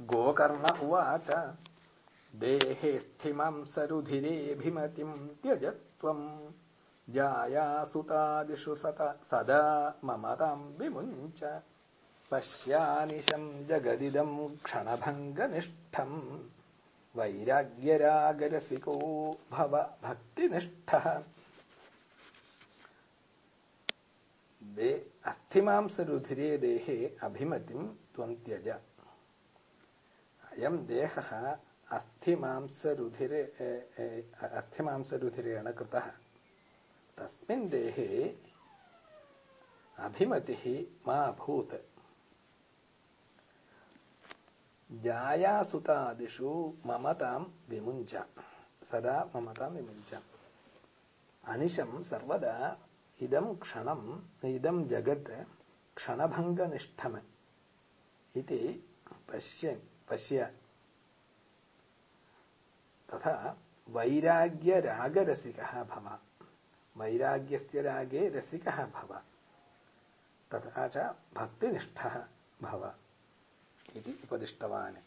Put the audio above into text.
गोकर्ण उवाच। देहे स्थिमं सरुधिरेऽभिमतिं त्यज त्वम् जायासुतादिषु सत, सदा ममतां विमुञ्च। पश्यानिशं जगदिदं क्षणभङ्गनिष्ठम्। वैराग्यरागरसिको भव भक्तिनिष्ठः। दे अस्थिमांसरुधिरे देहे अभिमतिं त्वं त्यज। अयं देहः अस्थिमांसरुधिरे अस्थिमांसरुधिरेण कृतः। तस्मिन् देहे अभिमतिः मा भूत् जायासुतादिषु ममतां विमुञ्च। सदा ममतां विमुञ्च। अनिशं सर्वदा इदं क्षणम् इदं जगत् क्षणभङ्गनिष्ठम् इति पश्य पश्य। तथा वैराग्य राग रसिकः भव। वैराग्यस्य रागे रसिकः भव। तथा च भक्तिनिष्ठः भव। इति उपदिष्टवान्।